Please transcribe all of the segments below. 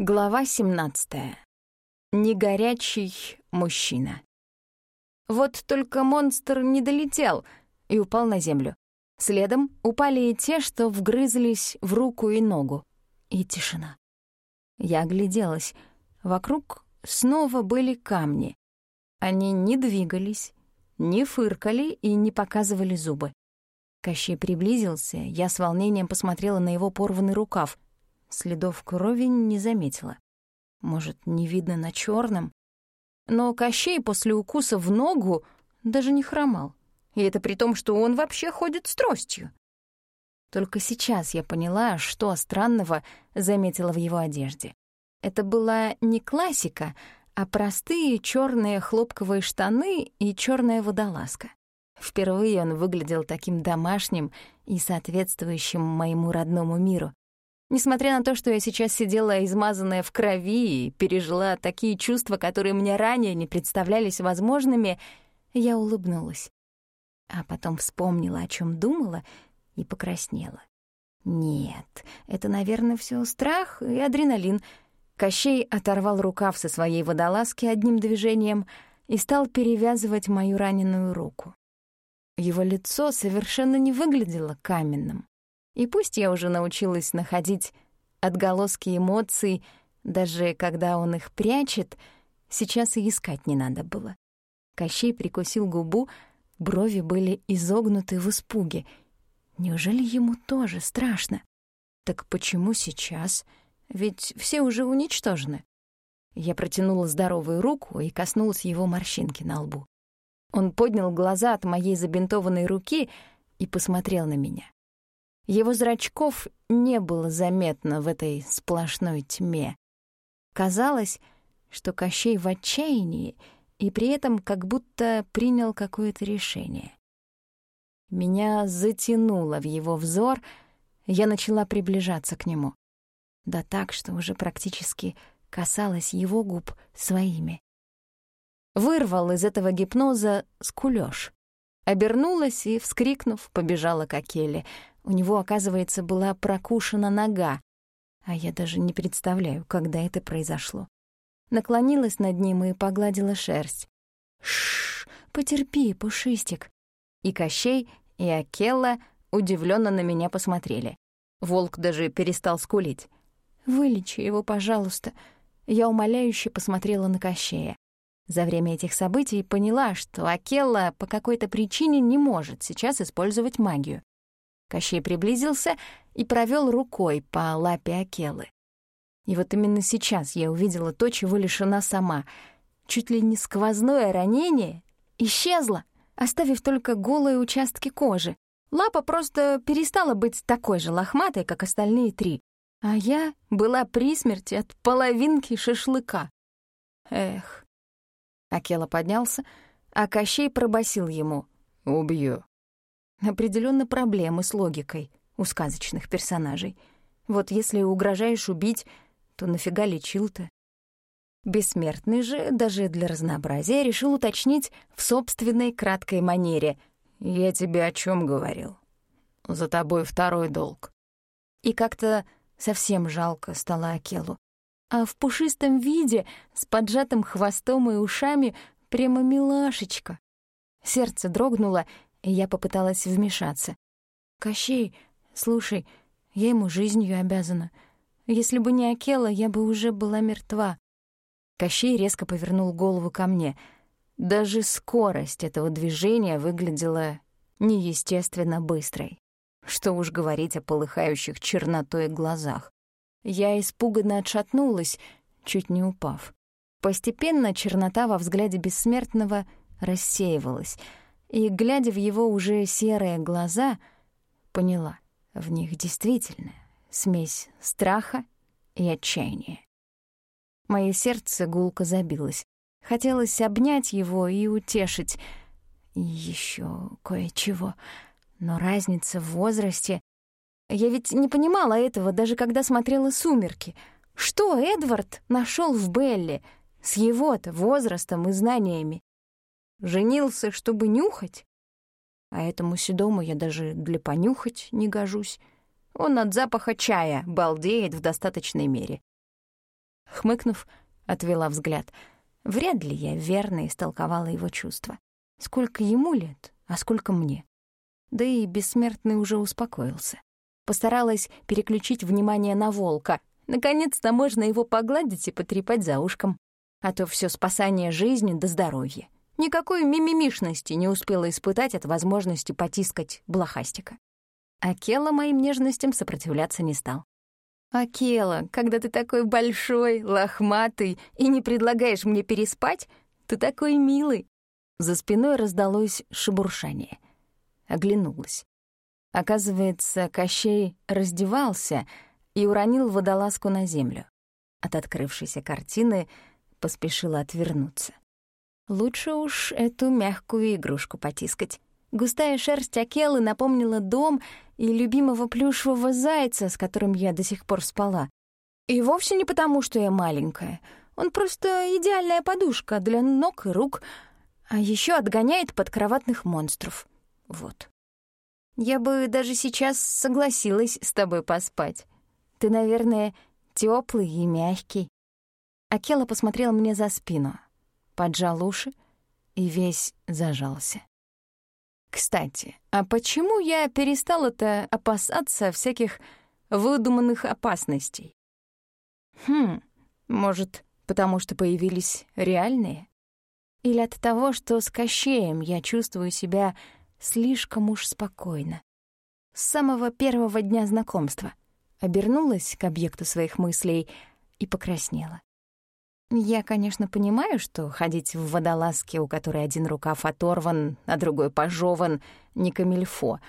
Глава 17. Негорячий мужчина. Вот только монстр не долетел и упал на землю. Следом упали и те, что вгрызлись в руку и ногу. И тишина. Я огляделась. Вокруг снова были камни. Они не двигались, не фыркали и не показывали зубы. Кощей приблизился, я с волнением посмотрела на его порванный рукав — Следов крови не заметила. Может, не видно на черном? Но Кощей после укуса в ногу даже не хромал. И это при том, что он вообще ходит с тростью. Только сейчас я поняла, что странного заметила в его одежде. Это была не классика, а простые черные хлопковые штаны и черная водолазка. Впервые он выглядел таким домашним и соответствующим моему родному миру. Несмотря на то, что я сейчас сидела измазанная в крови и пережила такие чувства, которые мне ранее не представлялись возможными, я улыбнулась. А потом вспомнила, о чем думала, и покраснела. Нет, это, наверное, все страх и адреналин. Кощей оторвал рукав со своей водолазки одним движением и стал перевязывать мою раненую руку. Его лицо совершенно не выглядело каменным. И пусть я уже научилась находить отголоски эмоций, даже когда он их прячет, сейчас и искать не надо было. Кощей прикусил губу, брови были изогнуты в испуге. Неужели ему тоже страшно? Так почему сейчас? Ведь все уже уничтожены. Я протянула здоровую руку и коснулась его морщинки на лбу. Он поднял глаза от моей забинтованной руки и посмотрел на меня. Его зрачков не было заметно в этой сплошной тьме. Казалось, что Кощей в отчаянии и при этом как будто принял какое-то решение. Меня затянуло в его взор, я начала приближаться к нему. Да так, что уже практически касалась его губ своими. Вырвал из этого гипноза скулёж. Обернулась и, вскрикнув, побежала к Акеле — у него, оказывается, была прокушена нога, а я даже не представляю, когда это произошло. Наклонилась над ним и погладила шерсть. Шш, потерпи, пушистик. И Кощей, и Акелла удивленно на меня посмотрели. Волк даже перестал скулить. «Вылечи его, пожалуйста». Я умоляюще посмотрела на Кощея. За время этих событий поняла, что Акелла по какой-то причине не может сейчас использовать магию. Кощей приблизился и провел рукой по лапе Акелы. И вот именно сейчас я увидела то, чего лишена сама. Чуть ли не сквозное ранение исчезло, оставив только голые участки кожи. Лапа просто перестала быть такой же лохматой, как остальные три. А я была при смерти от половинки шашлыка. Эх. Акела поднялся, а Кощей пробасил ему. «Убью». Определенно проблемы с логикой у сказочных персонажей. Вот если угрожаешь убить, то нафига лечил-то? Бессмертный же, даже для разнообразия, решил уточнить в собственной краткой манере. «Я тебе о чем говорил? За тобой второй долг». И как-то совсем жалко стало Акелу. А в пушистом виде, с поджатым хвостом и ушами, прямо милашечка. Сердце дрогнуло, я попыталась вмешаться. «Кощей, слушай, я ему жизнью обязана. Если бы не Акела, я бы уже была мертва». Кощей резко повернул голову ко мне. Даже скорость этого движения выглядела неестественно быстрой. Что уж говорить о полыхающих чернотой глазах. Я испуганно отшатнулась, чуть не упав. Постепенно чернота во взгляде бессмертного рассеивалась — и, глядя в его уже серые глаза, поняла, в них действительно смесь страха и отчаяния. Мое сердце гулко забилось. Хотелось обнять его и утешить. Еще кое-чего. Но разница в возрасте... Я ведь не понимала этого, даже когда смотрела «Сумерки». Что Эдвард нашел в Белле с его-то возрастом и знаниями? Женился, чтобы нюхать? А этому седому я даже для понюхать не гожусь. Он от запаха чая балдеет в достаточной мере. Хмыкнув, отвела взгляд. Вряд ли я верно истолковала его чувства. Сколько ему лет, а сколько мне. Да и бессмертный уже успокоился. Постаралась переключить внимание на волка. Наконец-то можно его погладить и потрепать за ушком. А то все спасание жизни до здоровья. Никакой мимимишности не успела испытать от возможности потискать блохастика. Акела моим нежностям сопротивляться не стал. «Акела, когда ты такой большой, лохматый и не предлагаешь мне переспать, ты такой милый!» За спиной раздалось шебуршание. Оглянулась. Оказывается, Кощей раздевался и уронил водолазку на землю. От открывшейся картины поспешила отвернуться. Лучше уж эту мягкую игрушку потискать. Густая шерсть Акелы напомнила дом и любимого плюшевого зайца, с которым я до сих пор спала. И вовсе не потому, что я маленькая. Он просто идеальная подушка для ног и рук, а еще отгоняет подкроватных монстров. Вот. Я бы даже сейчас согласилась с тобой поспать. Ты, наверное, теплый и мягкий. Акела посмотрел мне за спину — поджал уши и весь зажался. Кстати, а почему я перестала-то опасаться всяких выдуманных опасностей? Хм, может, потому что появились реальные? Или от того, что с Кощеем я чувствую себя слишком уж спокойно? С самого первого дня знакомства обернулась к объекту своих мыслей и покраснела. Я, конечно, понимаю, что ходить в водолазке, у которой один рукав оторван, а другой пожеван, не камильфо.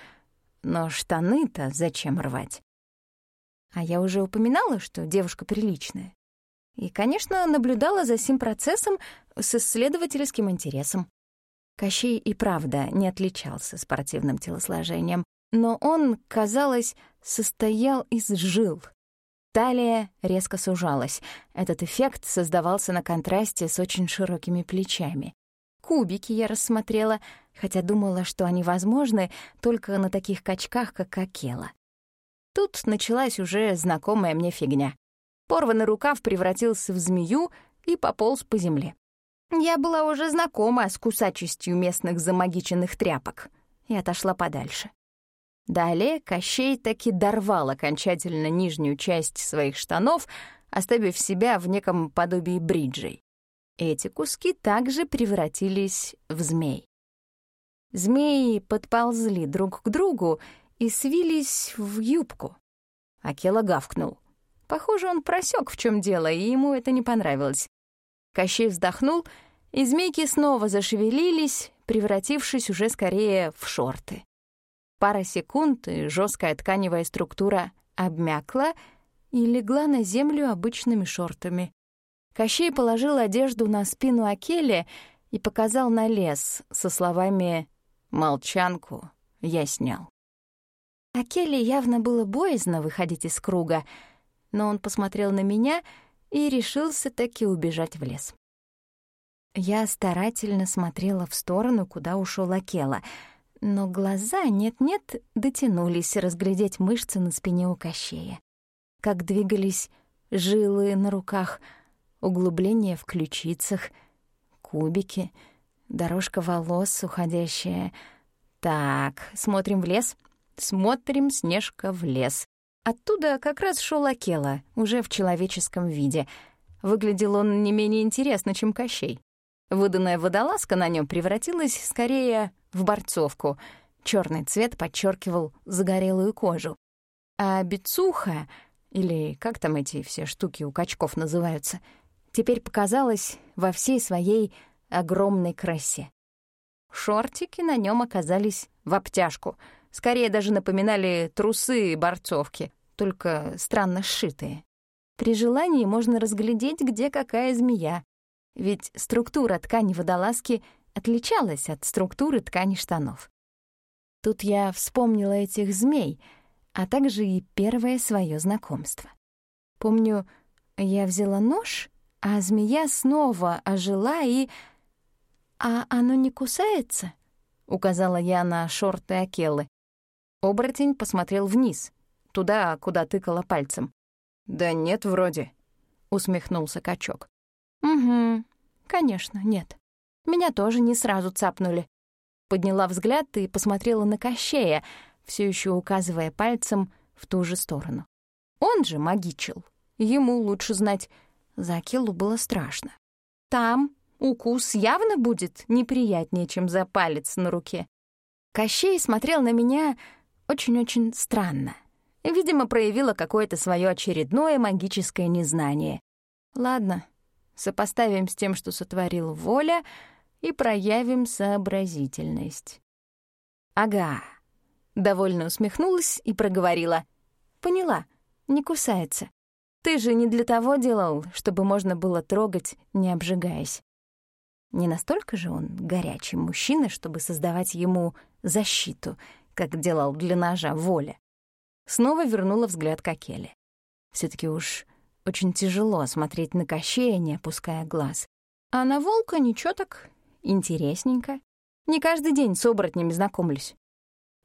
Но штаны-то зачем рвать? А я уже упоминала, что девушка приличная. И, конечно, наблюдала за сим процессом с исследовательским интересом. Кощей и правда не отличался спортивным телосложением, но он, казалось, состоял из жил — Талия резко сужалась. Этот эффект создавался на контрасте с очень широкими плечами. Кубики я рассмотрела, хотя думала, что они возможны только на таких качках, как Акела. Тут началась уже знакомая мне фигня. Порванный рукав превратился в змею и пополз по земле. Я была уже знакома с кусачестью местных замагиченных тряпок и отошла подальше. Далее Кощей таки дорвал окончательно нижнюю часть своих штанов, оставив себя в неком подобии бриджей. Эти куски также превратились в змей. Змеи подползли друг к другу и свились в юбку. Акела гавкнул. Похоже, он просек, в чем дело, и ему это не понравилось. Кощей вздохнул, и змейки снова зашевелились, превратившись уже скорее в шорты. Пара секунд, и жесткая тканевая структура обмякла и легла на землю обычными шортами. Кощей положил одежду на спину Акеле и показал на лес со словами «Молчанку я снял». Акеле явно было боязно выходить из круга, но он посмотрел на меня и решился таки убежать в лес. Я старательно смотрела в сторону, куда ушел Акела — но глаза нет-нет дотянулись разглядеть мышцы на спине у Кощея. Как двигались жилы на руках, углубления в ключицах, кубики, дорожка волос уходящая. Так, смотрим в лес, смотрим, Снежка, в лес. Оттуда как раз шел Акела, уже в человеческом виде. Выглядел он не менее интересно, чем Кощей. Выданная водолазка на нем превратилась скорее в борцовку. Черный цвет подчеркивал загорелую кожу. А бицуха, или как там эти все штуки у качков называются, теперь показалась во всей своей огромной красе. Шортики на нем оказались в обтяжку, скорее даже напоминали трусы и борцовки, только странно сшитые. При желании можно разглядеть, где какая змея, ведь структура ткани водолазки — отличалась от структуры ткани штанов. Тут я вспомнила этих змей, а также и первое свое знакомство. Помню, я взяла нож, а змея снова ожила и... «А оно не кусается?» — указала я на шорты Акелы. Оборотень посмотрел вниз, туда, куда тыкала пальцем. «Да нет, вроде». — усмехнулся качок. «Угу, конечно, нет. Меня тоже не сразу цапнули». Подняла взгляд и посмотрела на Кощея, все еще указывая пальцем в ту же сторону. Он же магичил. Ему лучше знать. За Акелу было страшно. Там укус явно будет неприятнее, чем за палец на руке. Кощей смотрел на меня очень-очень странно. Видимо, проявила какое-то свое очередное магическое незнание. Ладно, сопоставим с тем, что сотворил воля, и проявим сообразительность. Ага. Довольно усмехнулась и проговорила. Поняла, не кусается. Ты же не для того делал, чтобы можно было трогать, не обжигаясь. Не настолько же он горячий мужчина, чтобы создавать ему защиту, как делал для ножа воля. Снова вернула взгляд к Акеле. все таки уж очень тяжело смотреть на Кощея, не опуская глаз. А на волка ничего так интересненько. Не каждый день с оборотнями знакомлюсь.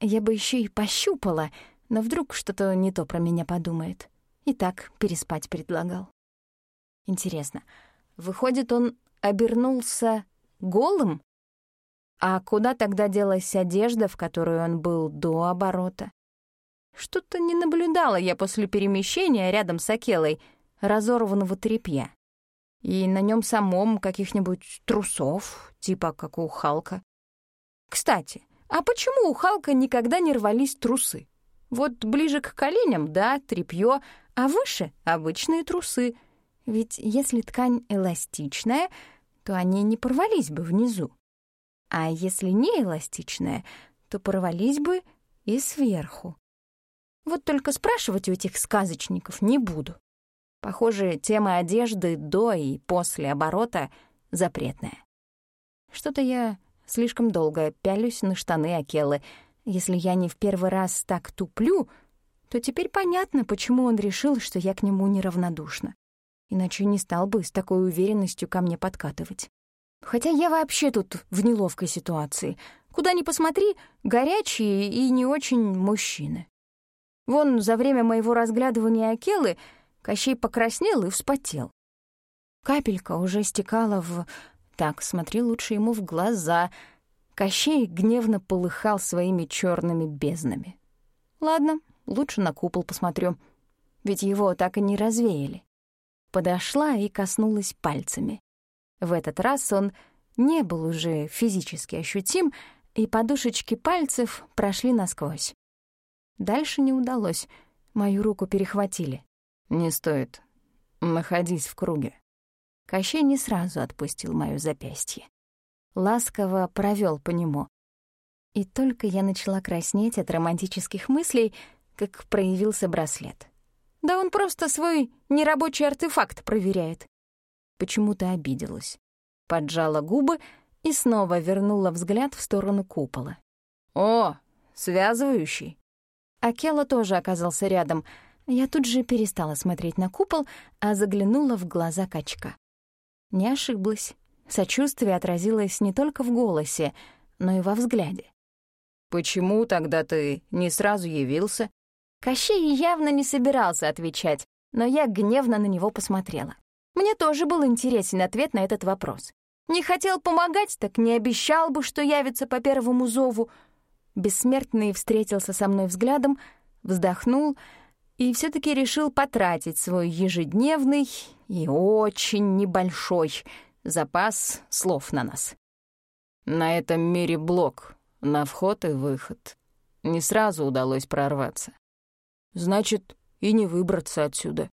Я бы еще и пощупала, но вдруг что-то не то про меня подумает. И так переспать предлагал. Интересно, выходит, он обернулся голым? А куда тогда делась одежда, в которой он был до оборота? Что-то не наблюдала я после перемещения рядом с Акелой разорванного тряпья. И на нем самом каких-нибудь трусов, типа как у Халка. Кстати, а почему у Халка никогда не рвались трусы? Вот ближе к коленям, да, тряпье, а выше — обычные трусы. Ведь если ткань эластичная, то они не порвались бы внизу. А если не эластичная, то порвались бы и сверху. Вот только спрашивать у этих сказочников не буду. Похоже, тема одежды до и после оборота запретная. Что-то я слишком долго пялюсь на штаны Акелы. Если я не в первый раз так туплю, то теперь понятно, почему он решил, что я к нему неравнодушна. Иначе не стал бы с такой уверенностью ко мне подкатывать. Хотя я вообще тут в неловкой ситуации. Куда ни посмотри, горячие и не очень мужчины. Вон за время моего разглядывания Акелы Кощей покраснел и вспотел. Капелька уже стекала в... Так, смотри лучше ему в глаза. Кощей гневно полыхал своими черными безднами. Ладно, лучше на купол посмотрю, ведь его так и не развеяли. Подошла и коснулась пальцами. В этот раз он не был уже физически ощутим, и подушечки пальцев прошли насквозь. Дальше не удалось, мою руку перехватили. «Не стоит. Находись в круге». Кощей не сразу отпустил моё запястье. Ласково провёл по нему. И только я начала краснеть от романтических мыслей, как проявился браслет. Да он просто свой нерабочий артефакт проверяет. Почему-то обиделась. Поджала губы и снова вернула взгляд в сторону купола. «О, связывающий!» Акела тоже оказался рядом — я тут же перестала смотреть на купол, а заглянула в глаза качка. Не ошиблась. Сочувствие отразилось не только в голосе, но и во взгляде. «Почему тогда ты не сразу явился?» Кощей явно не собирался отвечать, но я гневно на него посмотрела. Мне тоже был интересен ответ на этот вопрос. Не хотел помогать, так не обещал бы, что явится по первому зову. Бессмертный встретился со мной взглядом, вздохнул — и все таки решил потратить свой ежедневный и очень небольшой запас слов на нас. На этом мире блок, на вход и выход. Не сразу удалось прорваться. Значит, и не выбраться отсюда.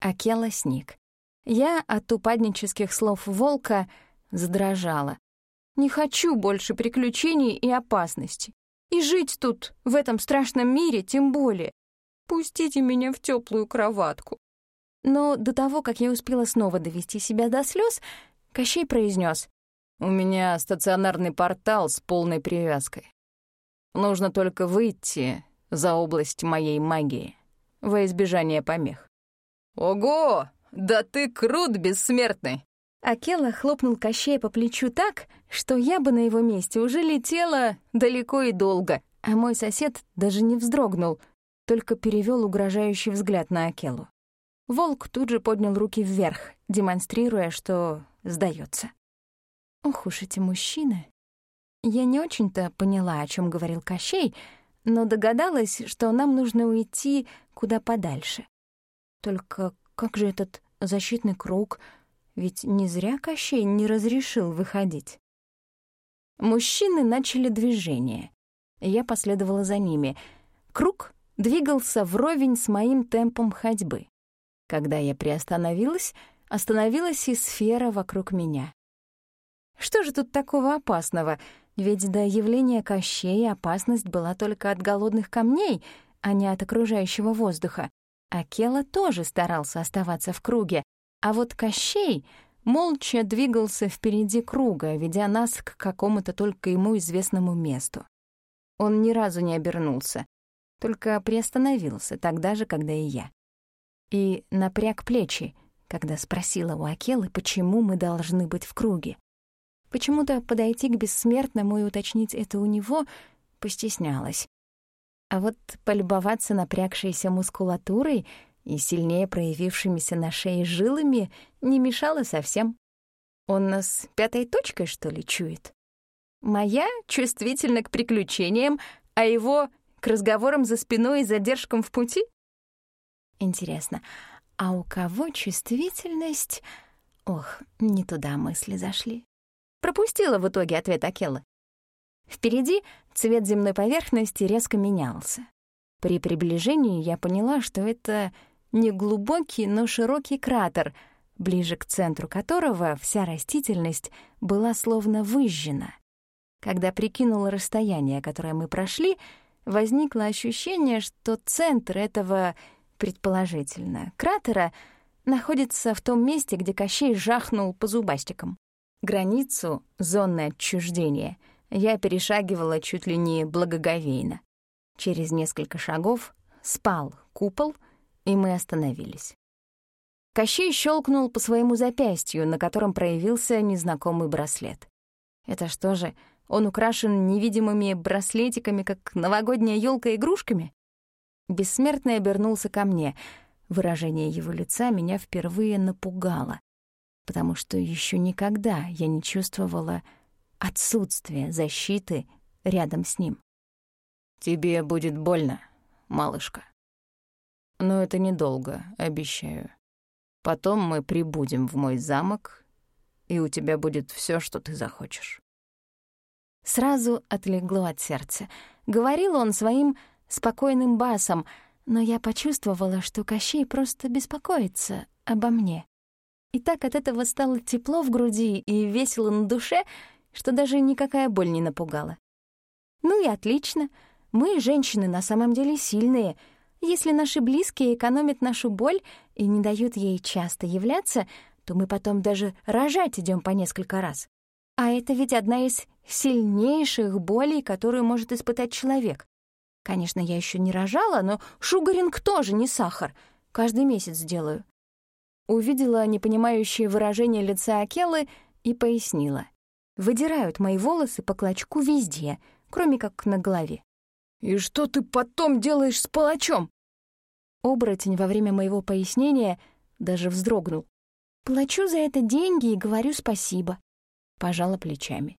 Акела сник. Я от упаднических слов волка задрожала. Не хочу больше приключений и опасностей. И жить тут, в этом страшном мире, тем более. Пустите меня в теплую кроватку. Но до того, как я успела снова довести себя до слез, Кощей произнес: «У меня стационарный портал с полной привязкой. Нужно только выйти за область моей магии во избежание помех». «Ого! Да ты крут, бессмертный!» Акела хлопнул Кощея по плечу так, что я бы на его месте уже летела далеко и долго, а мой сосед даже не вздрогнул — только перевел угрожающий взгляд на Акелу. Волк тут же поднял руки вверх, демонстрируя, что сдается. Ох уж эти мужчины. Я не очень-то поняла, о чем говорил Кощей, но догадалась, что нам нужно уйти куда подальше. Только как же этот защитный круг? Ведь не зря Кощей не разрешил выходить. Мужчины начали движение. Я последовала за ними. Круг двигался вровень с моим темпом ходьбы. Когда я приостановилась, остановилась и сфера вокруг меня. Что же тут такого опасного? Ведь до явления Кощей опасность была только от голодных камней, а не от окружающего воздуха. Акела тоже старался оставаться в круге, а вот Кощей молча двигался впереди круга, ведя нас к какому-то только ему известному месту. Он ни разу не обернулся, только приостановился тогда же, когда и я. И напряг плечи, когда спросила у Акелы, почему мы должны быть в круге. Почему-то подойти к бессмертному и уточнить это у него постеснялась. А вот полюбоваться напрягшейся мускулатурой и сильнее проявившимися на шее жилами не мешало совсем. Он нас пятой точкой, что ли, чует? Моя чувствительна к приключениям, а его — к разговорам за спиной и задержкам в пути? Интересно, а у кого чувствительность... Ох, не туда мысли зашли. Пропустила в итоге ответ Акелы. Впереди цвет земной поверхности резко менялся. При приближении я поняла, что это не глубокий, но широкий кратер, ближе к центру которого вся растительность была словно выжжена. Когда прикинула расстояние, которое мы прошли, возникло ощущение, что центр этого, предположительно, кратера находится в том месте, где Кощей жахнул по зубастикам. Границу зоны отчуждения я перешагивала чуть ли не благоговейно. Через несколько шагов спал купол, и мы остановились. Кощей щелкнул по своему запястью, на котором проявился незнакомый браслет. Это что же, он украшен невидимыми браслетиками, как новогодняя елка игрушками? Бессмертный обернулся ко мне. Выражение его лица меня впервые напугало, потому что еще никогда я не чувствовала отсутствия защиты рядом с ним. «Тебе будет больно, малышка. Но это недолго, обещаю. Потом мы прибудем в мой замок, и у тебя будет все, что ты захочешь». Сразу отлегло от сердца. Говорил он своим спокойным басом, но я почувствовала, что Кощей просто беспокоится обо мне. И так от этого стало тепло в груди и весело на душе, что даже никакая боль не напугала. Ну и отлично. Мы, женщины, на самом деле сильные. Если наши близкие экономят нашу боль и не дают ей часто являться, то мы потом даже рожать идем по несколько раз. А это ведь одна из сильнейших болей, которую может испытать человек. Конечно, я еще не рожала, но шугаринг тоже не сахар. Каждый месяц делаю. Увидела непонимающее выражение лица Акелы и пояснила. Выдирают мои волосы по клочку везде, кроме как на голове. «И что ты потом делаешь с палачом?» Оборотень во время моего пояснения даже вздрогнул. «Плачу за это деньги и говорю спасибо», — пожала плечами.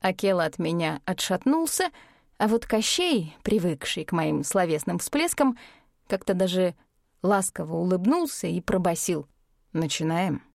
Акела от меня отшатнулся, а вот Кощей, привыкший к моим словесным всплескам, как-то даже ласково улыбнулся и пробасил. «Начинаем?»